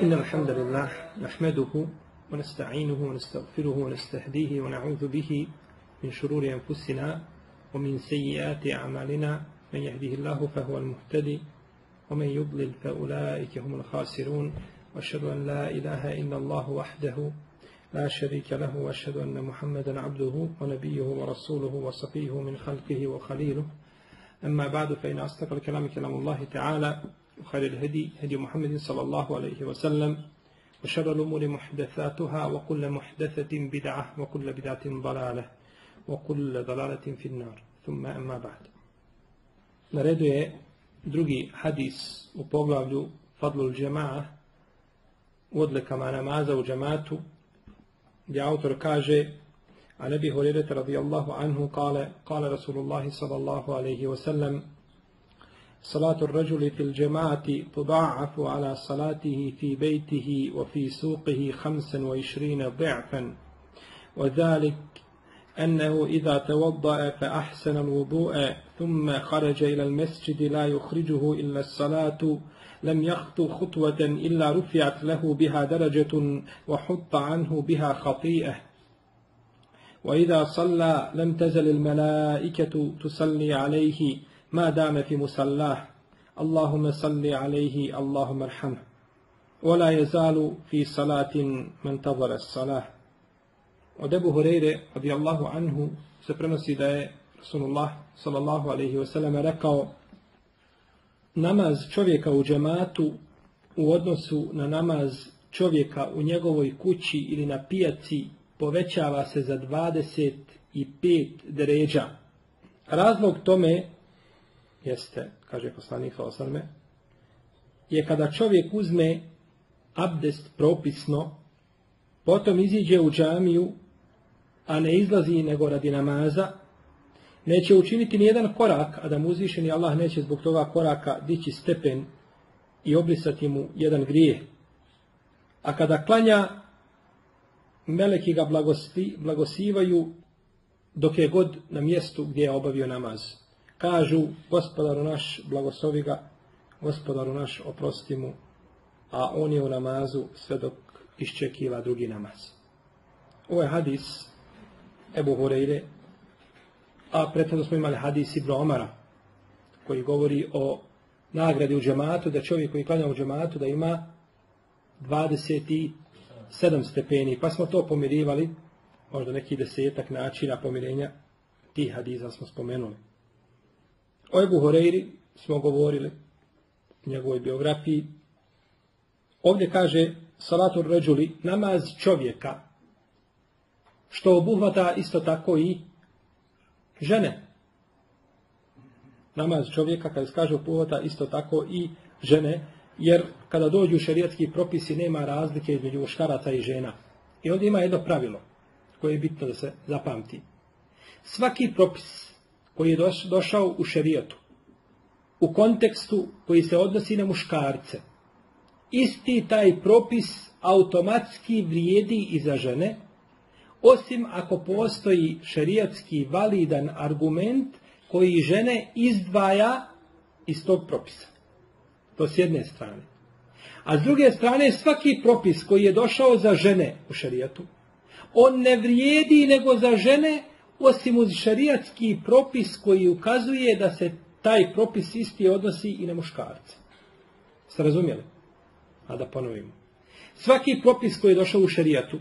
إن الحمد لله نحمده ونستعينه ونستغفره ونستهديه ونعوذ به من شرور أنفسنا ومن سيئات أعمالنا. من يهده الله فهو المهتدي ومن يضلل فأولئك هم الخاسرون. وأشهد أن لا إله إلا الله وحده لا شريك له وأشهد أن محمدا عبده ونبيه ورسوله وصفيه من خلقه وخليله. أما بعد فإن أصدق الكلام كلام الله تعالى. وخير الهدي هدي محمد صلى الله عليه وسلم وشر الأمور محدثاتها وكل محدثة بدعة وكل بدعة ضلالة وكل ضلالة في النار. ثم أما بعد. Na redu je drugi hadis u poglavlju Fadlul džema'a u odlikama namaza u džematu عن ابي هريره رضي الله عنه قال قال رسول الله صلى الله عليه وسلم صلاة الرجل في الجماعة تضاعف على صلاته في بيته وفي سوقه خمسا وعشرين ضعفا. وذلك أنه إذا توضأ فأحسن الوضوء ثم خرج إلى المسجد لا يخرجه إلا الصلاة لم يخطو خطوة إلا رفعت له بها درجة وحط عنه بها خطيئة. وإذا صلى لم تزل الملائكة تصلي عليه ما دام في مسلاه اللهم صل عليه اللهم ارحمه ولا يزال في صلاة من انتظر الصلاة Od Ebu Hureyre, radijallahu anhu, se prenosi da je Rasulullah, sallallahu alaihi wasallam, rekao namaz čovjeka u džematu u odnosu na namaz čovjeka u njegovoj kući ili na pijaci povećava se za 25 deređa. Razlog tome jeste, kaže poslanik Osarme, je kada čovjek uzme abdest propisno, potom iziđe u džamiju, a ne izlazi nego radi namaza, neće učiniti ni jedan korak, a da mu uzvišeni Allah neće zbog toga koraka dići stepen i obrisati mu jedan grijeh. A kada klanja, meleki ga blagosivaju dok je god na mjestu gdje je obavio namaz. Kažu, gospodaru naš, blagoslovi ga, gospodaru naš, oprosti mu, a on je u namazu sve dok iščekiva drugi namaz. Ovo je hadis Ebu Horeire, a prethodno smo imali hadis Ibn Omara, koji govori o nagradi u džematu, da čovjek koji klanja u džematu da ima 27 stepeni, pa smo to pomirivali, možda neki desetak načina pomirenja tih hadiza smo spomenuli. O Ebu Horeiri smo govorili u njegovoj biografiji. Ovdje kaže Salatul Ređuli, namaz čovjeka, što obuhvata isto tako i žene. Namaz čovjeka, kada se kaže obuhvata isto tako i žene, jer kada dođu šerijatski propisi nema razlike između muškaraca i žena. I ovdje ima jedno pravilo koje je bitno da se zapamti. Svaki propis koji je došao u šerijatu, u kontekstu koji se odnosi na muškarce, isti taj propis automatski vrijedi i za žene, osim ako postoji šerijatski validan argument koji žene izdvaja iz tog propisa. To s jedne strane. A s druge strane, svaki propis koji je došao za žene u šerijatu, on ne vrijedi nego za žene, osim uz šerijatski propis koji ukazuje da se taj propis isti odnosi i na muškarce. Ste razumjeli? A da ponovimo. Svaki propis koji je došao u šerijatu,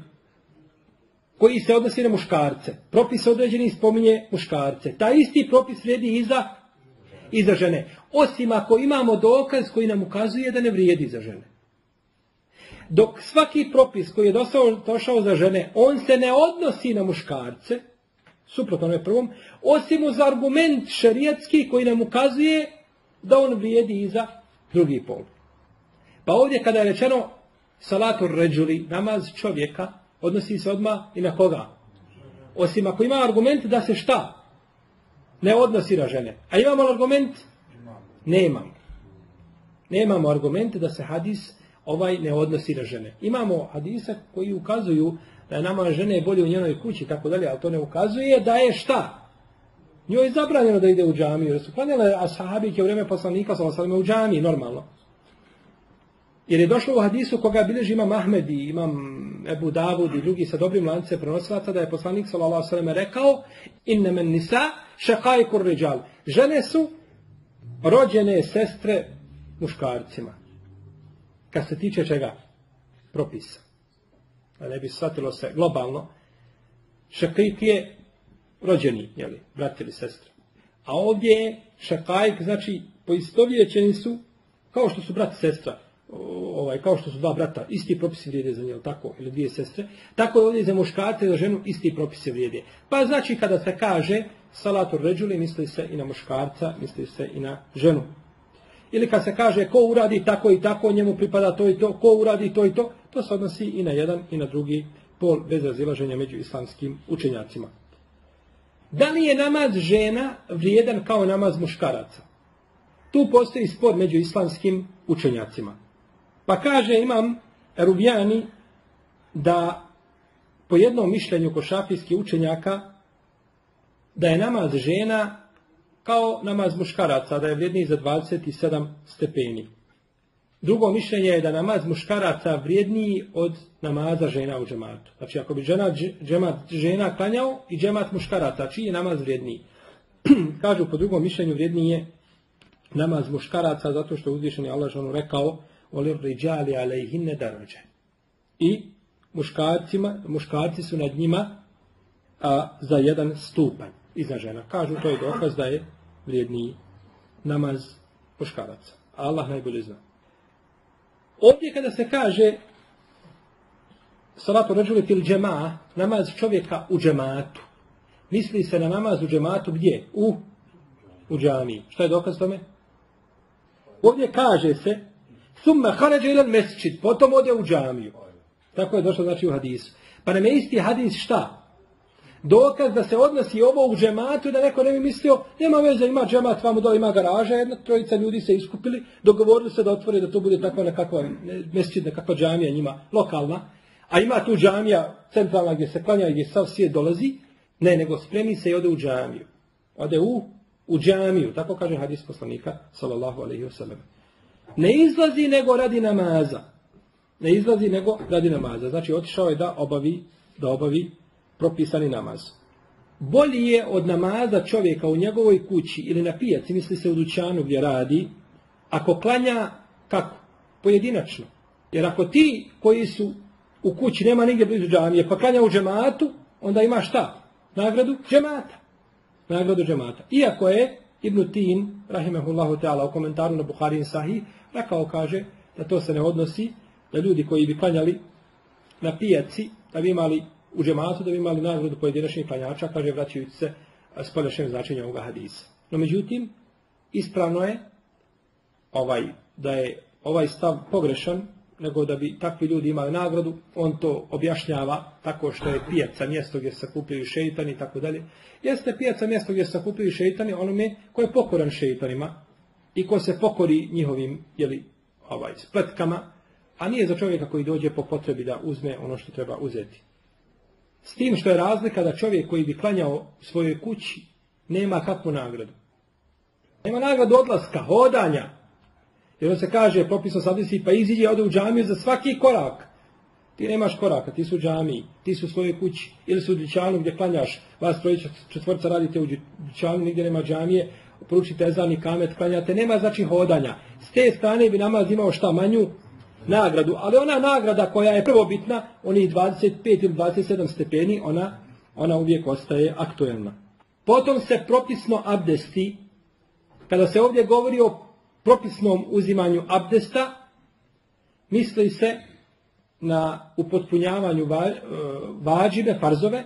koji se odnosi na muškarce, propis određeni spominje muškarce. Taj isti propis vrijedi i za, i za žene. Osim ako imamo dokaz koji nam ukazuje da ne vrijedi za žene. Dok svaki propis koji je došao za žene, on se ne odnosi na muškarce, suprotno onome prvom, osim uz argument šerijatski koji nam ukazuje da on vrijedi i za drugi pol. Pa ovdje kada je rečeno salatur ređuli, namaz čovjeka, odnosi se odmah i na koga? Osim ako ima argument da se šta? Ne odnosi na žene. A imamo argument? Nemamo. Nemamo argument da se hadis ovaj ne odnosi na žene. Imamo hadisa koji ukazuju da je nama žene bolje u njenoj kući, tako dalje, ali to ne ukazuje da je šta? Njoj je zabranjeno da ide u džamiju, jer su klanjale ashabike u vreme poslanika sa u džamiji, normalno. Jer je došlo u hadisu koga bilježi imam Ahmed i imam Ebu Davud i drugi sa dobrim lance prenosilaca da je poslanik sallam rekao inne men nisa šakajkur ređal. Žene su rođene sestre muškarcima. Kad se tiče čega? Propisa. Da ne bi shvatilo se globalno. Šakajk je rođeni, jeli, brat ili sestra. A ovdje je šakajk, znači poistovjećeni su kao što su brat i sestra ovaj, kao što su dva brata, isti propisi vrijede za nje, tako, ili dvije sestre, tako je ovdje za muškarce i za ženu isti propisi vrijede. Pa znači kada se kaže salator ređuli, misli se i na muškarca, misli se i na ženu. Ili kad se kaže ko uradi tako i tako, njemu pripada to i to, ko uradi to i to, to se odnosi i na jedan i na drugi pol bez razilaženja među islamskim učenjacima. Da li je namaz žena vrijedan kao namaz muškaraca? Tu postoji spor među islamskim učenjacima. Pa kaže imam Rubijani da po jednom mišljenju košafijskih učenjaka da je namaz žena kao namaz muškaraca, da je vrijedniji za 27 stepeni. Drugo mišljenje je da namaz muškaraca vrijedniji od namaza žena u džematu. Znači ako bi žena, džemat, žena klanjao i džemat muškaraca, čiji je namaz vrijedniji? Kažu po drugom mišljenju vrijedniji je namaz muškaraca zato što je Allah rekao Olir riđali alejhinne darađe. I muškarcima, muškarci su nad njima a, za jedan stupanj iza žena. Kažu to je dokaz da je vrijedniji namaz muškaraca. Allah najbolje zna. Ovdje kada se kaže salatu ređuli fil džema, namaz čovjeka u džematu, misli se na namaz u džematu gdje? U, u džamiji. Što je dokaz tome? Ovdje kaže se Summa harađa ilan mesčit, potom ode u džamiju. Tako je došlo znači u hadisu. Pa nam je isti hadis šta? Dokaz da se odnosi ovo u džematu da neko ne bi mislio, nema veze, ima džemat, vamo dole ima garaža, jedna trojica ljudi se iskupili, dogovorili se da otvore da to bude takva nekakva mesčit, nekakva džamija njima, lokalna, a ima tu džamija centralna gdje se klanja i gdje sav svijet dolazi, ne, nego spremi se i ode u džamiju. Ode u, u džamiju, tako kaže hadis poslanika, sallallahu alaihi wa sallam. Ne izlazi nego radi namaza. Ne izlazi nego radi namaza. Znači otišao je da obavi, da obavi propisani namaz. Bolji je od namaza čovjeka u njegovoj kući ili na pijaci, misli se u dućanu gdje radi, ako klanja kako? Pojedinačno. Jer ako ti koji su u kući, nema nigdje blizu džamije, pa klanja u džematu, onda ima šta? Nagradu džemata. Nagradu džemata. Iako je Ibn Tin, rahimahullahu ta'ala, u komentaru na Buharin Sahih, Rekao kaže da to se ne odnosi da ljudi koji bi klanjali na pijaci, da bi imali u džematu, da bi imali nagradu pojedinačnih klanjača, kaže vraćajući se s poljašnjem značenja ovoga hadisa. No međutim, ispravno je ovaj, da je ovaj stav pogrešan, nego da bi takvi ljudi imali nagradu, on to objašnjava tako što je pijaca mjesto gdje se kupljaju šeitani i tako dalje. Jeste pijaca mjesto gdje se kupljaju šeitani onome ko je pokoran šeitanima, i ko se pokori njihovim jeli, ovaj, spletkama, a nije za čovjeka koji dođe po potrebi da uzme ono što treba uzeti. S tim što je razlika da čovjek koji bi klanjao svojoj kući nema kakvu nagradu. Nema nagradu odlaska, hodanja. Jer on se kaže, propisno sadisi, pa iziđe ode u džamiju za svaki korak. Ti nemaš koraka, ti su u džamiji, ti su u svojoj kući, ili su u gdje klanjaš, vas trojića četvorca radite u džanu, nigdje nema džamije, pručite ezan i kamet, klanjate, nema znači hodanja. S te strane bi namaz imao šta manju nagradu, ali ona nagrada koja je prvo bitna, oni 25 ili 27 stepeni, ona, ona uvijek ostaje aktuelna. Potom se propisno abdesti, kada se ovdje govori o propisnom uzimanju abdesta, misli se na upotpunjavanju va, vađive, farzove,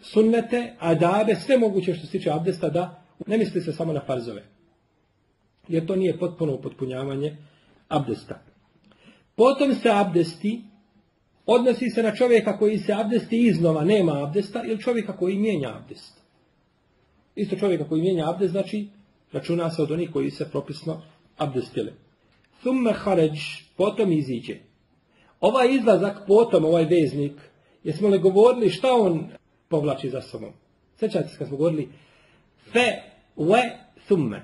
sunnete, adabe, sve moguće što se tiče abdesta da Ne misli se samo na farzove. Jer to nije potpuno upotpunjavanje abdesta. Potom se abdesti odnosi se na čovjeka koji se abdesti iznova, nema abdesta, ili čovjeka koji mijenja abdest. Isto čovjeka koji mijenja abdest, znači računa se od onih koji se propisno abdestile. Thumme haređ, potom iziđe. Ovaj izlazak, potom ovaj veznik, jesmo li govorili šta on povlači za sobom? Sjećate se kad smo govorili, fe, we, thumme.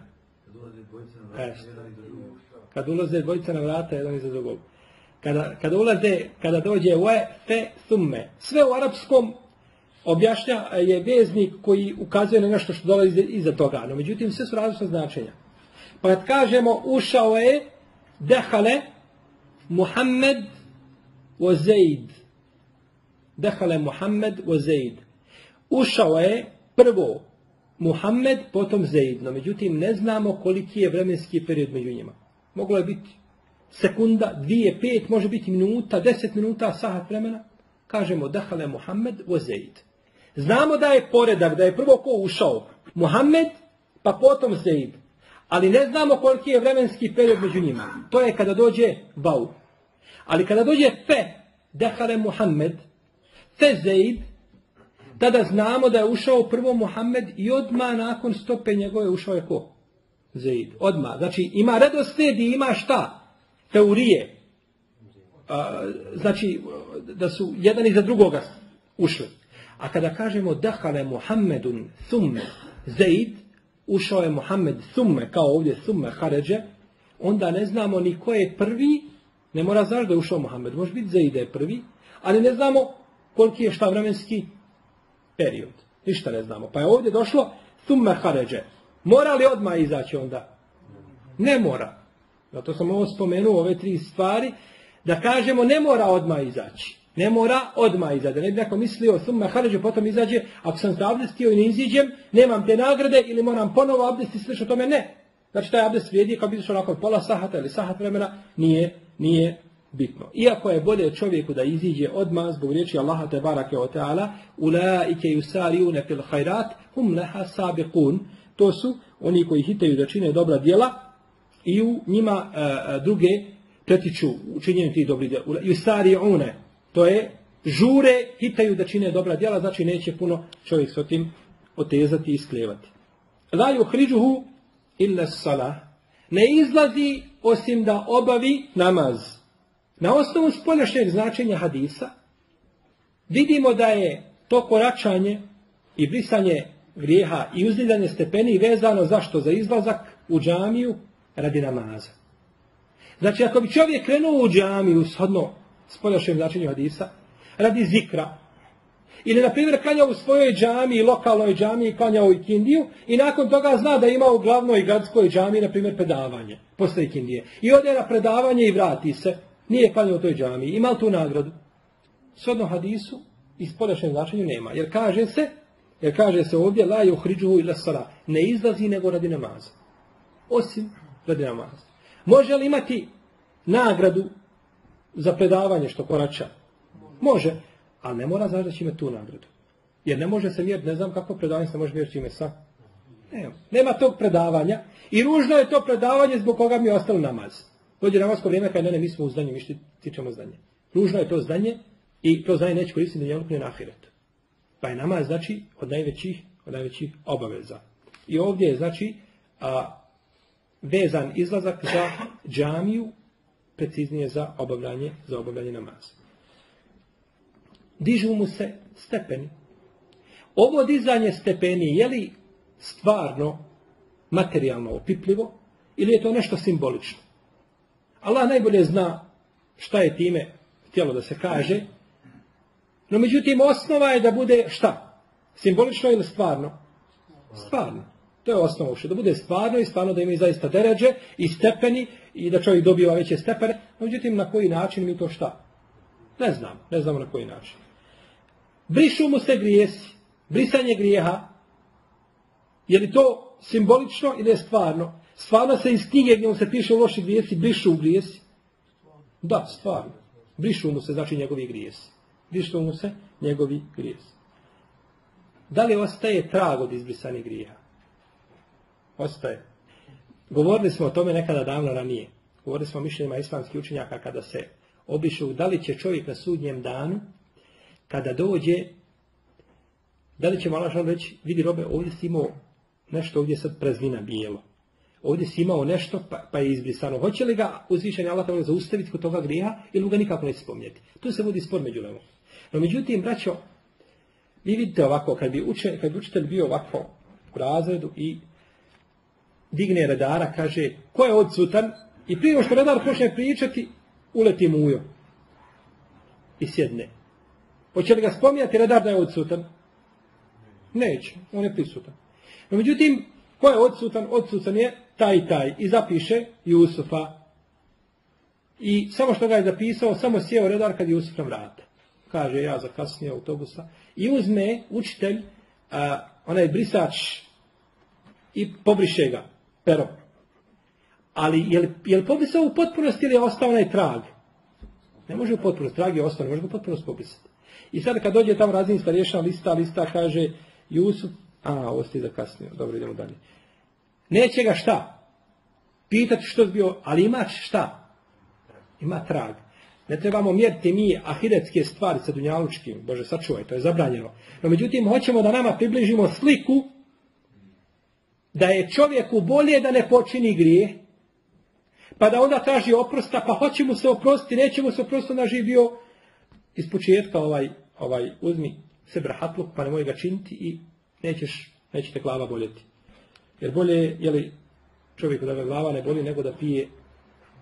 kad ulaze dvojica na vrata jedan iza drugog. Kada, kada ulaze, kada dođe we, fe, thumme. Sve u arapskom objašnja je veznik koji ukazuje na nešto što dolazi iza toga. No, međutim, sve su različite značenja. Pa kad kažemo ušao je, dehale, Muhammed o Zaid. Dehale Muhammed o Zaid. Ušao je prvo Muhammed, potom Zaid. No, međutim, ne znamo koliki je vremenski period među njima. Moglo je biti sekunda, dvije, pet, može biti minuta, deset minuta, sahat vremena. Kažemo, dehale Muhammed o Zaid. Znamo da je poredak, da je prvo ko ušao? Muhammed, pa potom Zaid. Ali ne znamo koliki je vremenski period među njima. To je kada dođe Vau. Ali kada dođe Fe, Dehale Muhammed, Fe Zaid, tada znamo da je ušao prvo Muhammed i odma nakon stope njegove ušao je ko? Zaid. Odma. Znači ima redoslijed i ima šta? Teorije. A, znači da su jedan iza drugoga ušli. A kada kažemo dahale Muhammedun thumme Zaid, ušao je Muhammed thumme, kao ovdje thumme haređe, onda ne znamo ni ko je prvi, ne mora znaš da je ušao Muhammed, može biti Zaid je prvi, ali ne znamo koliki je šta vremenski period. Ništa ne znamo. Pa je ovdje došlo thumme haređe. Mora li odmah izaći onda? Ne mora. Zato sam ovo spomenuo, ove tri stvari, da kažemo ne mora odmah izaći. Ne mora odmah izaći. Ne bi neko mislio, summa haređe, potom izađe, ako sam se abdestio i ne iziđem, nemam te nagrade ili moram ponovo abdesti, slično tome, ne. Znači taj abdest vrijedi kao bi išao nakon pola sahata ili sahat vremena, nije, nije bitno. Iako je bolje čovjeku da iziđe odmah zbog riječi Allaha te barake o teala, ulaike yusariune fil hajrat, hum leha sabiqun. To su oni koji hitaju da čine dobra djela i u njima e, e, druge pretiču u činjenju tih dobrih djela. Yusariune, To je žure, hitaju da čine dobra djela, znači neće puno čovjek s tim otezati i sklevati. La yuhriđuhu illa salah. Ne izlazi osim da obavi namaz. Na osnovu spoljašnjeg značenja hadisa vidimo da je to koračanje i brisanje grijeha i uzdivljanje stepeni vezano zašto? Za izlazak u džamiju radi namaza. Znači, ako bi čovjek krenuo u džamiju shodno spoljašnjem značenju hadisa, radi zikra. Ili, na primjer, klanja u svojoj džami, lokalnoj džami, klanja u ikindiju i nakon toga zna da ima u glavnoj gradskoj džami, na primjer, predavanje posle ikindije. I ode na predavanje i vrati se. Nije klanja u toj džami. Ima li tu nagradu? Svodno hadisu i spoljašnjem značenju nema. Jer kaže se, jer kaže se ovdje, la je uhriđuhu ila sara. Ne izlazi nego radi namaza. Osim radi namaza. Može li imati nagradu za predavanje što korača? Može, ali ne mora znaći da će imati tu nagradu. Jer ne može se mjeriti, ne znam kako predavanje se može mjeriti čime sa. Nema. Nema tog predavanja i ružno je to predavanje zbog koga mi je ostalo namaz. Dođe namasko vrijeme kada ne, ne, mi smo u zdanju, mi tičemo zdanje. Ružno je to zdanje i to zdanje neće koristiti na jelupnije na ahiretu. Pa je namaz znači od najvećih, od najvećih obaveza. I ovdje je znači a, vezan izlazak za džamiju preciznije za obavljanje, za obavljanje namaza. Dižu mu se stepeni. Ovo dizanje stepeni je li stvarno materijalno opipljivo ili je to nešto simbolično? Allah najbolje zna šta je time htjelo da se kaže, no međutim osnova je da bude šta? Simbolično ili stvarno? Stvarno. To je osnova ušte. Da bude stvarno i stvarno da imaju zaista deređe i stepeni i da čovjek dobije veće stepene. Međutim, na koji način mi to šta? Ne znam. Ne znamo na koji način. Brišu mu se grijesi. Brisanje grijeha. Je li to simbolično ili je stvarno? Stvarno se iz knjige gdje mu se piše loši grijesi, brišu u grijesi? Da, stvarno. Brišu mu se, znači, njegovi grijesi. Brišu mu se njegovi grijesi. Da li ostaje trag od izbrisanih grijeha? Ostaje. Govorili smo o tome nekada davno ranije. Govorili smo o mišljenjima islamskih učenjaka kada se obišu da li će čovjek na sudnjem danu, kada dođe, da li će malo reći, vidi robe, ovdje si imao nešto, ovdje sad prezvina bijelo. Ovdje si imao nešto, pa, pa je izbrisano. Hoće li ga uzvišenje Allah tamo zaustaviti kod toga grija ili ga nikako neće spomnjeti? Tu se vodi spor među lemom. No međutim, braćo, vi vidite ovako, kad bi, učen, kad bi učitelj bio ovako u razredu i digne redara, kaže, ko je odsutan? I prije što redar počne pričati, uleti mujo. I sjedne. Hoće li ga spominjati redar da je odsutan? Neće, on je prisutan. No međutim, ko je odsutan? Odsutan je taj taj. I zapiše Jusufa. I samo što ga je zapisao, samo sjeo redar kad Jusuf na vrata. Kaže, ja zakasnije autobusa. I uzme učitelj, a, onaj brisač i pobriše ga, pero. Ali je li, je li u potpunosti ili je ostao onaj trag? Ne može u potpunosti, trag je ostao, ne može u potpunosti pobrisati. I sad kad dođe tamo razinska rješava lista, lista kaže Jusuf, a, ovo ste zakasnio, dobro idemo dalje. Neće ga šta? Pitati što je bio, ali ima šta? Ima trag. Ne trebamo mjeriti mi ahiretske stvari sa dunjalučkim. Bože, sačuvaj, to je zabranjeno. No, međutim, hoćemo da nama približimo sliku da je čovjeku bolje da ne počini grije, pa da onda traži oprosta, pa hoće mu se oprostiti, neće mu se oprostiti, onda živio iz početka ovaj, ovaj, uzmi se brahatluk, pa nemoj ga činiti i nećeš, neće te glava boljeti. Jer bolje je li čovjeku da ga glava ne boli nego da pije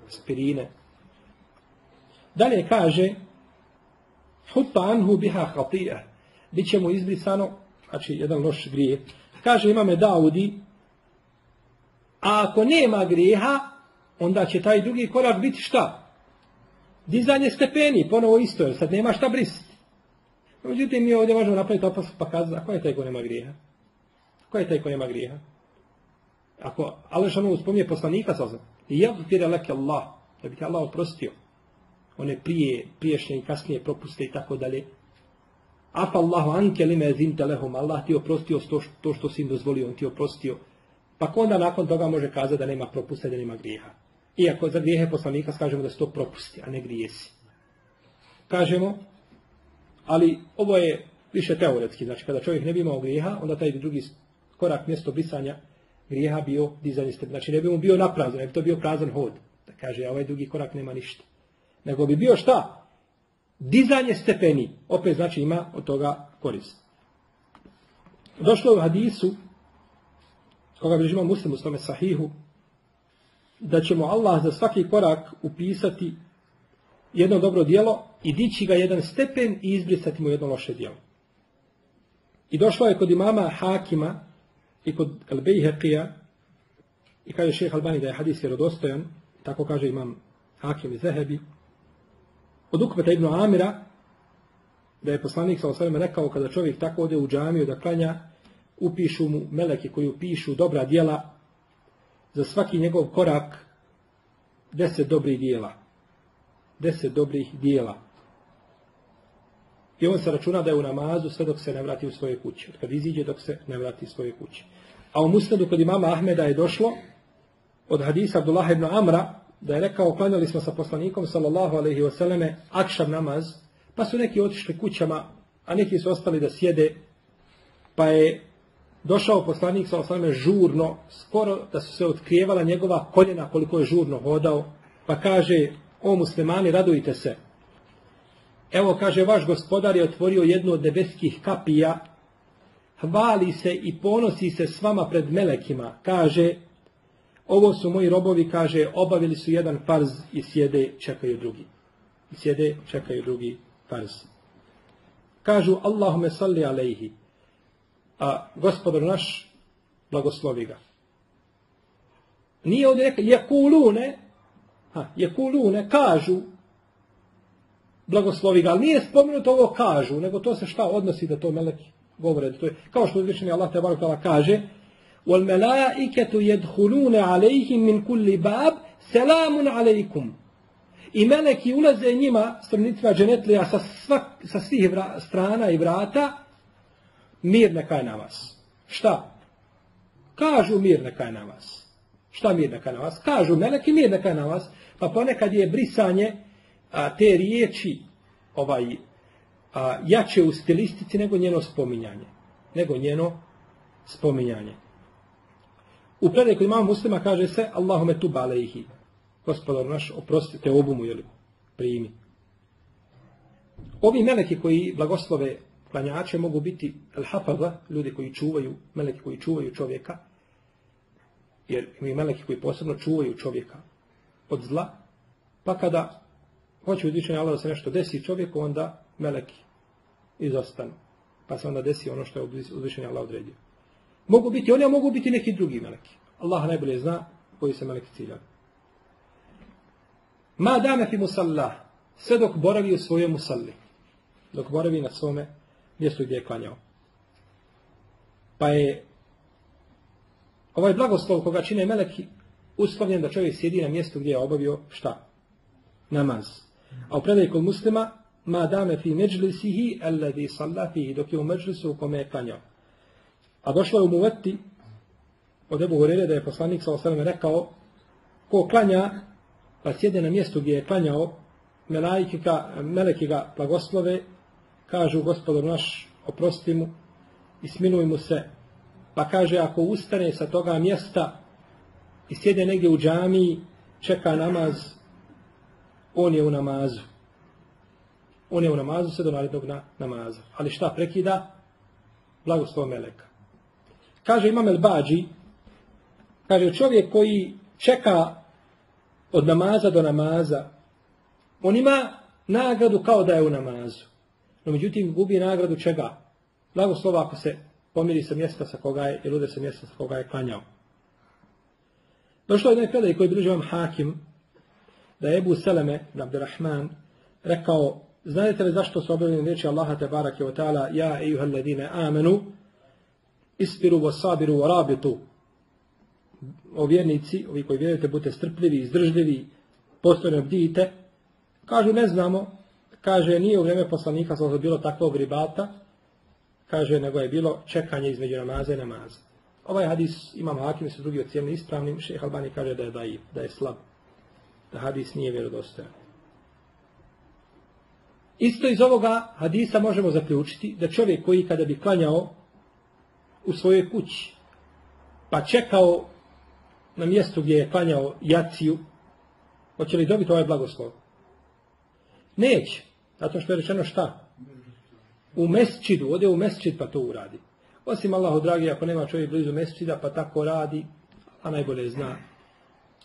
aspirine. Dalje kaže Hutta anhu biha hatija. Biće mu izbrisano, znači jedan loš grije. Kaže imame Daudi, a ako nema grijeha, onda će taj drugi korak biti šta? Dizanje stepeni, ponovo isto, jer sad nema šta brisati. Međutim, mi ovdje možemo napraviti opasku pa kazati, a ko je taj ko nema grijeha? Ko je taj ko nema grijeha? Ako Allah šanu spominje poslanika sa osam, i ja leke Allah, da bi ti Allah oprostio, one prije, priješnje i kasnije propuste i tako dalje. Afa Allahu anke lime zinte lehum, Allah ti oprostio to, to što si im dozvolio, on ti oprostio. Pa onda nakon toga može kazati da nema propusta, da nema grijeha. Iako za grijehe poslanika skažemo da se to propusti, a ne grijesi. Kažemo, ali ovo je više teoretski, znači kada čovjek ne bi imao grijeha, onda taj drugi korak mjesto brisanja grijeha bio dizanje stepen. Znači ne bi mu bio naprazan, ne bi to bio prazan hod. Da kaže, ovaj drugi korak nema ništa. Nego bi bio šta? Dizanje stepeni. Opet znači ima od toga korist. Došlo u hadisu, koga bi žima muslim u svome sahihu, da ćemo Allah za svaki korak upisati jedno dobro dijelo i dići ga jedan stepen i izbrisati mu jedno loše dijelo. I došlo je kod imama Hakima i kod al Bejheqija i kaže šeheh Albani da je hadis vjerodostojan, tako kaže imam Hakim i Zehebi, od Ukveta ibn Amira, da je poslanik sa osvrame rekao kada čovjek tako ode u džamiju da klanja, upišu mu meleki koji upišu dobra dijela, za svaki njegov korak deset dobrih dijela. Deset dobrih dijela. I on se računa da je u namazu sve dok se ne vrati u svoje kuće. Kad iziđe dok se ne vrati u svoje kuće. A u musnadu kod imama Ahmeda je došlo od hadisa Abdullah ibn Amra da je rekao klanjali smo sa poslanikom sallallahu alaihi wasallame akšam namaz pa su neki otišli kućama a neki su ostali da sjede pa je došao poslanik sallallahu alaihi žurno skoro da su se otkrijevala njegova koljena koliko je žurno hodao pa kaže o muslimani radujte se Evo, kaže, vaš gospodar je otvorio jednu od nebeskih kapija, hvali se i ponosi se s vama pred melekima. Kaže, ovo su moji robovi, kaže, obavili su jedan farz i sjede, čekaju drugi. I sjede, čekaju drugi farz. Kažu, Allahume salli alejhi. A gospodar naš, blagoslovi ga. Nije ovdje rekao, je kulune, ha, je kulune, kažu, blagoslovi ga. Ali nije spomenuto ovo kažu, nego to se šta odnosi da to meleki govore. To je, kao što uzvišeni Allah te barakala kaže malaikatu yadkhuluna alayhim min kulli bab salamun alaykum i meleki ulaze njima stranicima dženetlija sa, svak, sa svih vra, strana i vrata mir neka je na vas šta? kažu mir neka je na vas šta mir neka je na vas? kažu meleki mir neka je na vas pa ponekad je brisanje a, te riječi ovaj a, jače u stilistici nego njeno spominjanje. Nego njeno spominjanje. U predaj kod muslima kaže se Allahume tu balejhi. Gospodar naš, oprostite obumu, jel, primi. Ovi meleki koji blagoslove klanjače mogu biti al-hafaza, ljudi koji čuvaju, meleki koji čuvaju čovjeka, jer imaju meleki koji posebno čuvaju čovjeka, od zla, pa kada hoće uzvišenje Allah da se nešto desi čovjeku, onda meleki izostanu. Pa se onda desi ono što je uzvišenje Allah odredio. Mogu biti oni, a mogu biti neki drugi meleki. Allah najbolje zna koji se meleki ciljaju. Ma dame fi musalla, sve dok boravi u svojoj musalli. Dok boravi na svome mjestu gdje je klanjao. Pa je ovaj blagoslov koga čine meleki uslovljen da čovjek sjedi na mjestu gdje je obavio šta? Namaz. A u predaj kod muslima ma dame fi međlisihi alladhi salla fihi dok je u međlisu u kome je klanjao. A došlo je u muveti od Ebu Horere da je poslanik sa osaleme rekao ko klanja pa sjede na mjestu gdje je klanjao meleki ga blagoslove kažu gospodar naš oprosti mu i smiluj mu se pa kaže ako ustane sa toga mjesta i sjede negdje u džamiji čeka namaz on je u namazu on je u namazu sve do narednog na, namaza. Ali šta prekida? Blagoslov Meleka. Kaže Imam El Bađi, kaže čovjek koji čeka od namaza do namaza, on ima nagradu kao da je u namazu. No međutim gubi nagradu čega? Blagoslova ako se pomiri sa mjesta sa koga je, ili ude sa mjesta sa koga je klanjao. Došlo je jedan predaj koji bilježi vam Hakim, da je Ebu Seleme, Abdurrahman, rekao Znate li zašto su objavljene riječi Allaha te barake wa ta'ala Ja ejuhal ladine amenu ispiru wa sabiru wa rabitu o vjernici, ovi koji vjerujete, budete strpljivi, izdržljivi, postojno bdijite. Kažu, ne znamo. Kaže, nije u vrijeme poslanika sa bilo takvog ribata. Kaže, nego je bilo čekanje između namaza i namaza. Ovaj hadis imam hakim su drugi ocijenili ispravnim. Šeha Albani kaže da je dajiv, da je slab. Da hadis nije vjerodostojan. Isto iz ovoga hadisa možemo zaključiti da čovjek koji kada bi klanjao u svojoj kući, pa čekao na mjestu gdje je klanjao jaciju, hoće li dobiti ovaj blagoslov? Neće. Zato što je rečeno šta? U mesčidu, ode u mesčid pa to uradi. Osim Allahu dragi, ako nema čovjek blizu mesčida pa tako radi, a najbolje zna.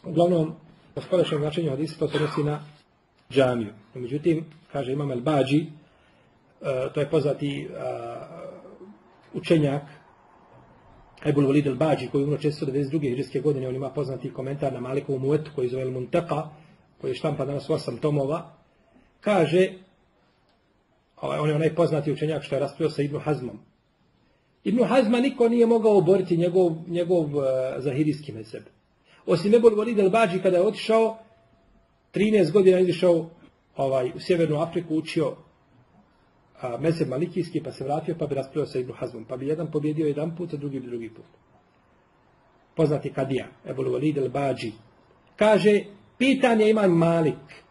Uglavnom, po společnom značenju hadisa to se nosi na džamiju. Međutim, kaže Imam el-Bađi, uh, to je poznati uh, učenjak, Ebul Walid el-Bađi, koji je umro 492. hiđarske godine, on ima poznati komentar na Malikovu muetu, koji zove El-Muntaka, koji je štampa danas u osam tomova, kaže, ovaj, on je onaj poznati učenjak što je raspravio sa Ibnu Hazmom. Ibnu Hazma niko nije mogao oboriti njegov, njegov uh, zahirijski meseb. Osim Ebul Walid el-Bađi, kada je otišao, 13 godina izišao ovaj, u Sjevernu Afriku, učio a, meseb malikijski, pa se vratio, pa bi raspravio sa Ibnu Hazmom. Pa bi jedan pobjedio jedan put, a drugi bi drugi put. Poznati Kadija, Ebul Walid el Bađi. Kaže, pitanje ima Malik.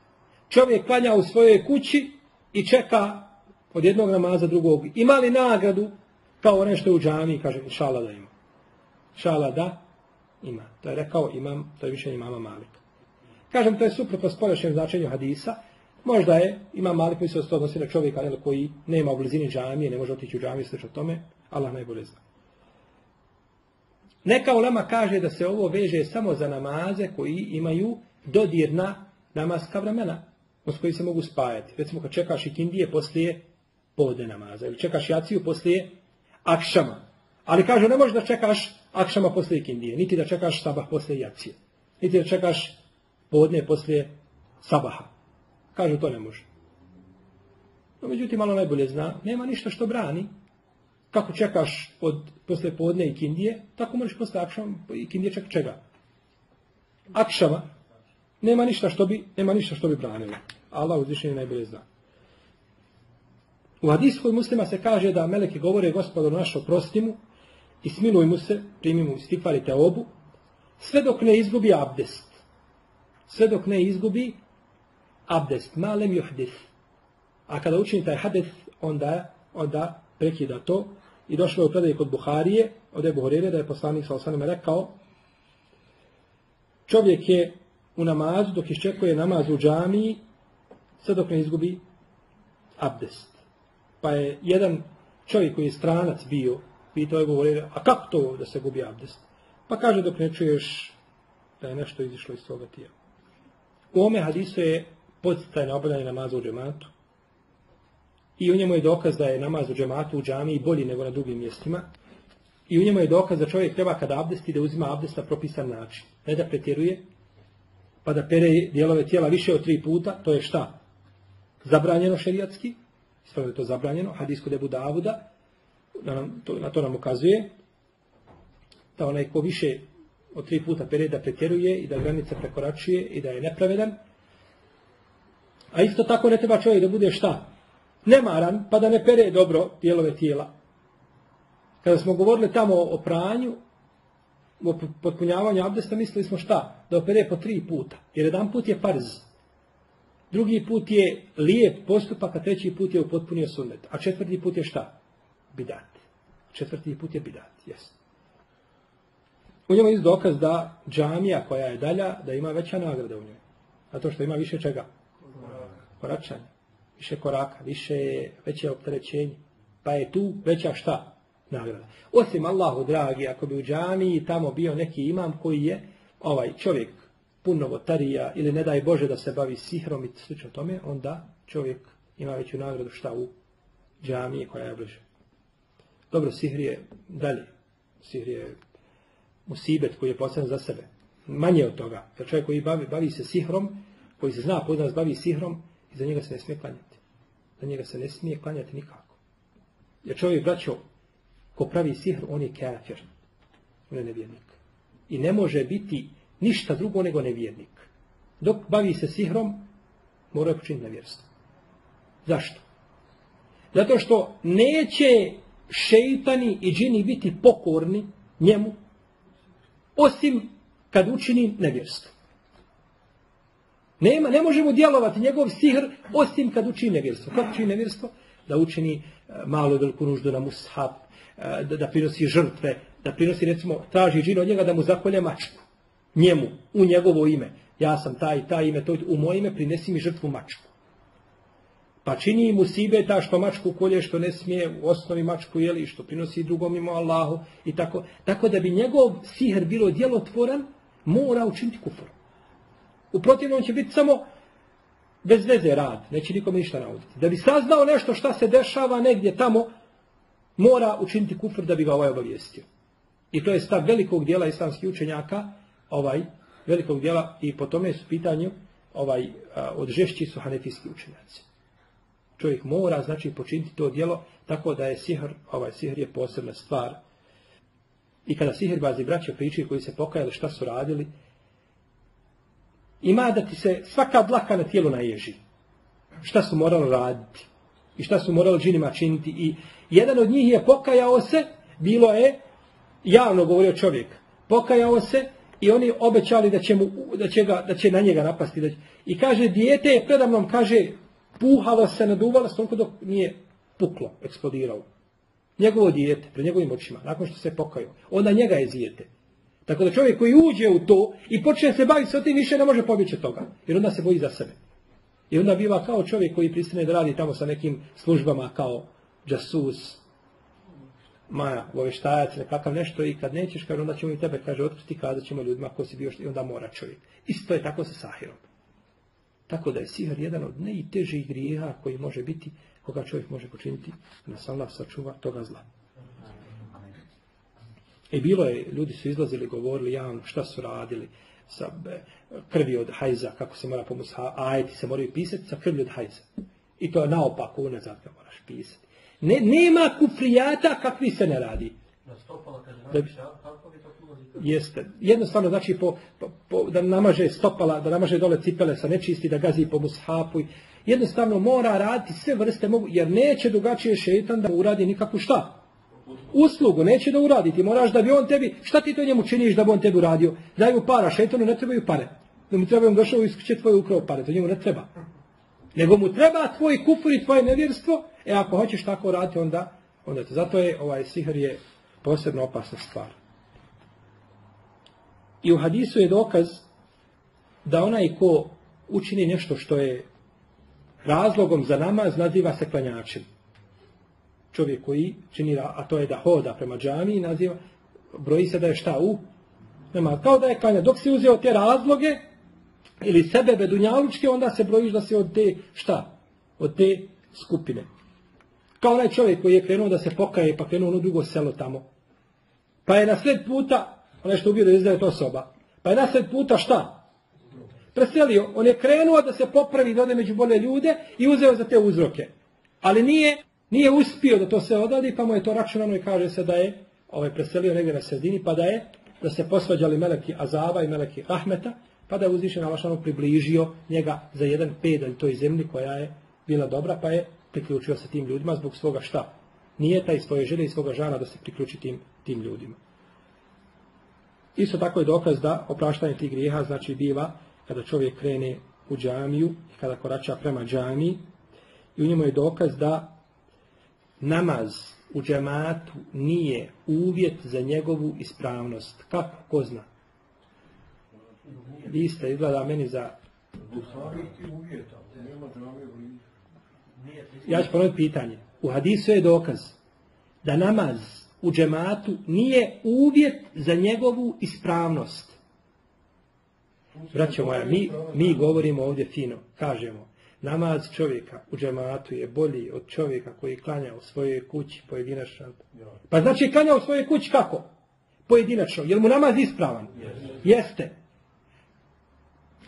Čovjek klanja u svojoj kući i čeka od jednog namaza drugog. Ima li nagradu kao nešto u džami? Kaže, šala da ima. Šala da ima. To je rekao imam, to je više imama Malika. Kažem, to je suprotno spolješnjem značenju hadisa. Možda je, ima mali koji se odnosi na čovjeka koji nema u blizini džamije, ne može otići u džamiju, sve tome, Allah najbolje zna. Neka ulema kaže da se ovo veže samo za namaze koji imaju dodirna namaska vremena, uz koji se mogu spajati. Recimo kad čekaš ikindije poslije podne namaza, ili čekaš jaciju poslije akšama. Ali kaže, ne možeš da čekaš akšama poslije ikindije, niti da čekaš sabah poslije jacije, niti da čekaš podne poslije sabaha. Kažu to ne može. No, međutim, malo najbolje zna, nema ništa što brani. Kako čekaš od posle podne i kindije, tako možeš posle akšama i kindije čak čega. Akšama, nema ništa što bi, nema ništa što bi branilo. Allah uzvišenje najbolje zna. U hadijskoj muslima se kaže da meleki govore gospodu našo prostimu i smiluj mu se, primi mu istifari obu, sve dok ne izgubi abdest sve dok ne izgubi abdest, malem juhdith. A kada učini taj hadith, onda, onda prekida to. I došlo je u predaj kod Buharije, od Ebu Horire, da je poslanik sa osanima rekao, čovjek je u namazu, dok iščekuje namaz u džamiji, sve dok ne izgubi abdest. Pa je jedan čovjek koji je stranac bio, pitao je govorio, a kako to da se gubi abdest? Pa kaže dok ne čuješ da je nešto izišlo iz svoga tijela. U ome hadisu je podsjetaj na obavljanje namaza u džematu. I u njemu je dokaz da je namaz u džematu u džamiji bolji nego na drugim mjestima. I u njemu je dokaz da čovjek treba kada abdesti da uzima abdest na propisan način. Ne da pretjeruje, pa da pere dijelove tijela više od tri puta, to je šta? Zabranjeno šerijatski, ispravno je to zabranjeno, hadisku debu Davuda, na, nam, to, na to nam ukazuje, da onaj ko više od tri puta pere da pretjeruje i da granice prekoračuje i da je nepravedan. A isto tako ne treba čovjek da bude šta? Nemaran, pa da ne pere dobro dijelove tijela. Kada smo govorili tamo o pranju, o potpunjavanju abdesta, mislili smo šta? Da opere po tri puta. Jer jedan put je farz. Drugi put je lijep postupak, a treći put je upotpunio sunnet. A četvrti put je šta? Bidat. Četvrti put je bidat, jes. U njemu je dokaz da džamija koja je dalja, da ima veća nagrada u njoj. Zato što ima više čega? Koračanja. Više koraka, više, veće opterećenje. Pa je tu veća šta? Nagrada. Osim Allahu dragi, ako bi u džamiji tamo bio neki imam koji je ovaj čovjek puno votarija ili ne daj Bože da se bavi sihrom i slično tome, onda čovjek ima veću nagradu šta u džamiji koja je bliže. Dobro, sihr je dalje. Sihr je musibet koji je postavljen za sebe. Manje od toga. Jer čovjek koji bavi, bavi se sihrom, koji se zna poznat bavi sihrom, i za njega se ne smije klanjati. Za njega se ne smije klanjati nikako. Jer čovjek, braćo, ko pravi sihr, on je kafir. On je nevjernik. I ne može biti ništa drugo nego nevjernik. Dok bavi se sihrom, mora počiniti nevjerstvo. Zašto? Zato što neće šeitani i džini biti pokorni njemu, osim kad učini nevjerstvo. Nema, ne možemo djelovati njegov sihr osim kad učini nevjerstvo. Kako učini nevjerstvo? Da učini e, malo veliku nuždu na mushab, e, da, da prinosi žrtve, da prinosi, recimo, traži džin od njega da mu zakolje mačku. Njemu, u njegovo ime. Ja sam taj, taj ime, to u moje ime prinesi mi žrtvu mačku. Pa čini mu sibe ta što mačku kolje, što ne smije u osnovi mačku jeli, što prinosi drugom imo Allahu i tako. Tako da bi njegov sihr bilo djelotvoran, mora učiniti kufur. U protivnom će biti samo bez veze rad, neće nikome ništa nauditi. Da bi saznao nešto šta se dešava negdje tamo, mora učiniti kufr da bi ga ovaj obavijestio. I to je stav velikog dijela islamskih učenjaka, ovaj velikog dijela i po tome su pitanju ovaj od žešći su hanefijski učenjaci. Čovjek mora znači počiniti to djelo tako da je sihr, ovaj sihr je posebna stvar. I kada sihrbazi braća pričaju koji se pokajali šta su radili, ima da ti se svaka dlaka na tijelu naježi. Šta su morali raditi? I šta su morali džinima činiti? I jedan od njih je pokajao se, bilo je, javno govorio čovjek, pokajao se i oni obećali da će, mu, da će, ga, da će na njega napasti. Da će, I kaže, dijete je predamnom, kaže, puhalo se, naduvalo se, toliko dok nije puklo, eksplodiralo. Njegovo dijete, pred njegovim očima, nakon što se pokajao. Onda njega je zijete. Tako da čovjek koji uđe u to i počne se baviti sa tim, više ne može pobjeći toga. Jer onda se boji za sebe. I onda biva kao čovjek koji pristane da radi tamo sa nekim službama kao džasus, maja, voveštajac, nekakav nešto i kad nećeš, kaže, onda ćemo i tebe, kaže, otkriti, kazat ćemo ljudima ko si bio što i onda mora čovjek. Isto je tako sa sahirom. Tako da je sihr jedan od najtežih grijeha koji može biti, koga čovjek može počiniti, na Allah sačuva toga zla. I bilo je, ljudi su izlazili, govorili javno šta su radili sa krvi od hajza, kako se mora pomoći, ajeti se moraju pisati sa krvi od hajza. I to je naopako, unazad ga moraš pisati. Ne, nema kufrijata kakvi se ne radi. Da, jeste. Jednostavno, znači, po, po, po, da namaže stopala, da namaže dole cipele sa nečisti, da gazi po mushapu. Jednostavno mora raditi sve vrste mogu, jer neće drugačije šetan da uradi nikakvu šta uslugu, neće da uraditi, moraš da bi on tebi, šta ti to njemu činiš da bi on tebi uradio? Daju para, šetonu ne trebaju pare. Da mu treba on došao i će tvoje ukrao pare, to njemu ne treba. Nego mu treba tvoj kufur i tvoje nevjerstvo, e ako hoćeš tako raditi, onda, onda to. Zato je ovaj sihr je posebno opasna stvar. I u hadisu je dokaz da onaj ko učini nešto što je razlogom za namaz, naziva se klanjačem čovjek koji čini, a to je da hoda prema džamiji, naziva, broji se da je šta u? Nema, kao da je klanja. Dok si uzeo te razloge, ili sebe dunjalučke, onda se brojiš da si od te, šta? Od te skupine. Kao onaj čovjek koji je krenuo da se pokaje, pa krenuo ono drugo selo tamo. Pa je na sred puta, onaj što ubio da je to osoba, pa je na sred puta šta? Preselio, on je krenuo da se popravi, da ode među bolje ljude i uzeo za te uzroke. Ali nije, nije uspio da to se odadi, pa mu je to računano i kaže se da je ovaj preselio negdje na sredini, pa da je da se posvađali meleki Azaba i meleki Rahmeta, pa da je uzvišen Allah približio njega za jedan pedalj toj zemlji koja je bila dobra, pa je priključio se tim ljudima zbog svoga šta? Nije taj svoje želje i svoga žana da se priključi tim, tim ljudima. Isto tako je dokaz da opraštanje tih grijeha znači biva kada čovjek krene u džamiju i kada korača prema džamiji i u njemu je dokaz da namaz u džamatu nije uvjet za njegovu ispravnost. Kako? Ko zna? Vi ste izgleda meni za... Ja ću ponoviti pitanje. U hadisu je dokaz da namaz u džematu nije uvjet za njegovu ispravnost. Braćo moja, mi, mi govorimo ovdje fino, kažemo, namaz čovjeka u džematu je bolji od čovjeka koji klanja u svojoj kući pojedinačno. Pa znači klanja u svojoj kući kako? Pojedinačno. Jel mu namaz ispravan? Jeste.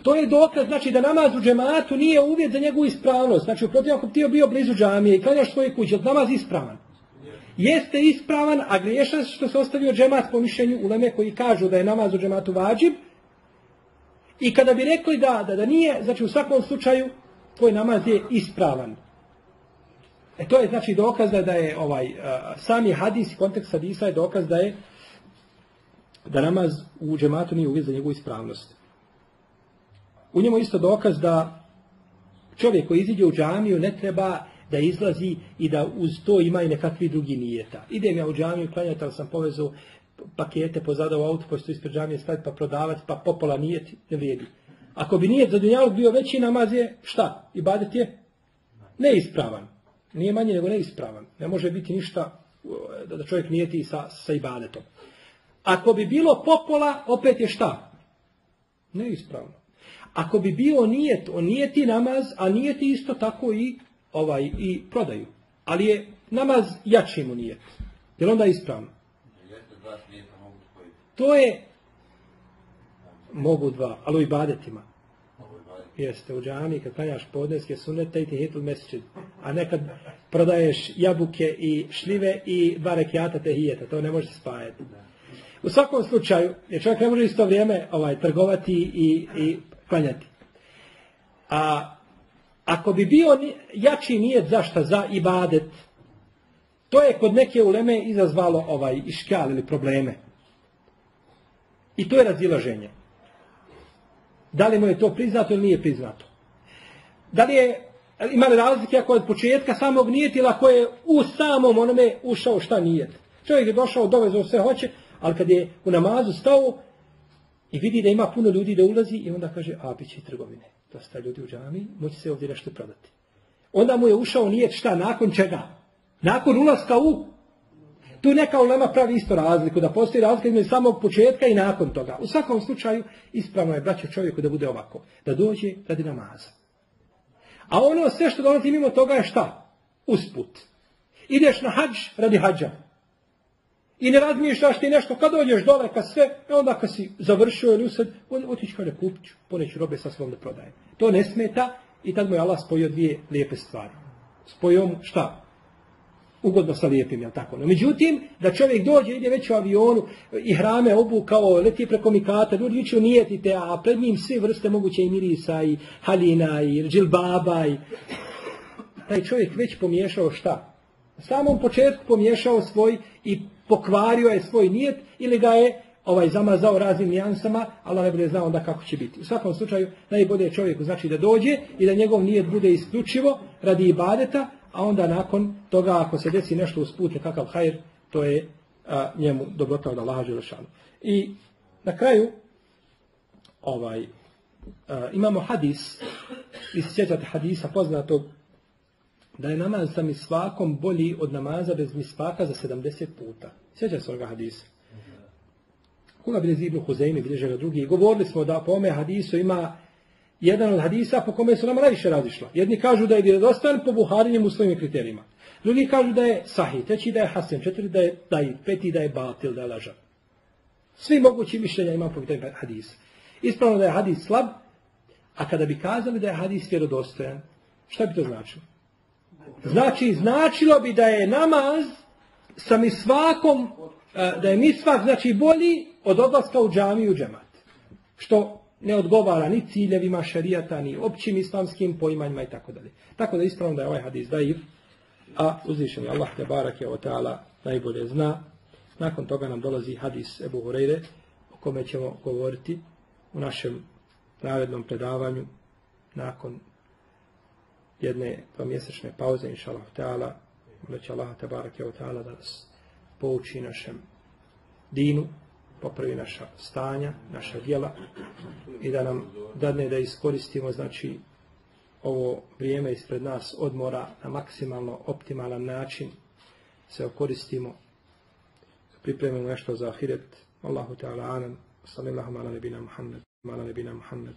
To je dokaz, znači da namaz u džematu nije uvjet za njegovu ispravnost. Znači, uprotiv ako ti bio blizu džamije i klanjaš svoje kuće, namaz ispravan. Jeste ispravan, a griješan što se ostavio džemat po mišljenju uleme koji kažu da je namaz u džematu vađib. I kada bi rekli da, da, da nije, znači u svakom slučaju, tvoj namaz je ispravan. E to je znači dokaz da je ovaj, sami hadis, kontekst hadisa je dokaz da je da namaz u džematu nije uvjet za njegovu ispravnost. U njemu isto dokaz da čovjek koji iziđe u džamiju ne treba da izlazi i da uz to ima i nekakvi drugi nijeta. Idem ja u džamiju klanjati, ali sam povezao pakete pozada u auto, pošto ispred džamije staviti pa prodavati, pa popola nijeti, ne vrijedi. Ako bi nijet za bio veći namaz je, šta? I badet je neispravan. Nije manje nego neispravan. Ne može biti ništa da čovjek nijeti sa, sa ibadetom. Ako bi bilo popola, opet je šta? Neispravno. Ako bi bio nijet, on nijeti namaz, a nijeti isto tako i ovaj i prodaju. Ali je namaz jači mu nijet. Jer onda je ispravno. To je mogu dva, ali u ibadetima. Jeste, u džami kad klanjaš podneske sunete i ti hitul mesečid. A nekad prodaješ jabuke i šljive i dva rekiata hijeta. To ne može spajati. U svakom slučaju, jer čovjek ne može isto vrijeme ovaj, trgovati i, i klanjati. A ako bi bio jači nijet zašta za ibadet, to je kod neke uleme izazvalo ovaj iškal ili probleme. I to je razilaženje. Da li mu je to priznato ili nije priznato? Da li je, ima li razlike ako je od početka samog nijetila ako je u samom onome ušao šta nijet? Čovjek je došao, dovezao sve hoće, ali kad je u namazu stao i vidi da ima puno ljudi da ulazi i onda kaže, a bit će trgovine. Dosta ljudi u džami, moći se ovdje nešto prodati. Onda mu je ušao nijet šta, nakon čega? Nakon ulaska u tu neka ulema pravi isto razliku, da postoji razlika između samog početka i nakon toga. U svakom slučaju ispravno je braćo čovjeku da bude ovako, da dođe radi namaza. A ono sve što dolazi mimo toga je šta? Usput. Ideš na hađ radi hađa. I ne razmišljaš ti nešto, kad dođeš dole, kad sve, e onda kad si završio ili usred, otići kada kupit ću, poneću robe sa svom da prodajem. To ne smeta i tad mu je Allah spojio dvije lijepe stvari. Spojio mu šta? ugodno sa lijepim, jel tako? No, međutim, da čovjek dođe, ide već u avionu i hrame obukao, leti preko mikata, ljudi viću nijetite, a pred njim sve vrste moguće i mirisa, i halina, i džilbaba, i... Taj čovjek već pomiješao šta? U samom početku pomiješao svoj i pokvario je svoj nijet ili ga je ovaj zamazao raznim nijansama, ali ne bude znao onda kako će biti. U svakom slučaju najbolje je čovjeku znači da dođe i da njegov nijet bude isključivo radi ibadeta, a onda nakon toga ako se desi nešto usput kakav hajr, to je a, njemu dobrota od Allaha Đelešanu. I na kraju ovaj imamo hadis, vi se hadisa poznatog, da je namaz sa misvakom bolji od namaza bez misvaka za 70 puta. Sjeća se ovoga hadisa. Koga bi Ibn Huzeimi, bilježe ga drugi. Govorili smo da po ome hadisu ima jedan od hadisa po kome su nam najviše razišla. Jedni kažu da je vjerodostojan po Buharinim uslovim kriterijima. Drugi kažu da je sahih, treći da je hasen, četiri da je daji, peti da je batil, da je lažan. Svi mogući mišljenja ima po pitanju hadisa. Ispravno da je hadis slab, a kada bi kazali da je hadis vjerodostojan, šta bi to značilo? Znači, značilo bi da je namaz sa misvakom, e, da je misvak znači bolji od odlaska u džamiju džemat. Što ne odgovara ni ciljevima šarijata, ni općim islamskim poimanjima i tako dalje. Tako da ispravno da je ovaj hadis daiv, a uzvišeni Allah te barak je o najbolje zna. Nakon toga nam dolazi hadis Ebu Hureyre, o kome ćemo govoriti u našem narednom predavanju nakon jedne mjesečne pauze, inša Allah ta'ala, da će Allah da nas pouči našem dinu, popravi naša stanja, naša djela i da nam dadne da iskoristimo znači ovo vrijeme ispred nas odmora na maksimalno optimalan način se okoristimo pripremimo nešto za ahiret. Allahu ta'ala anam sallallahu ala nebina Muhammed. Ala nebina Muhammed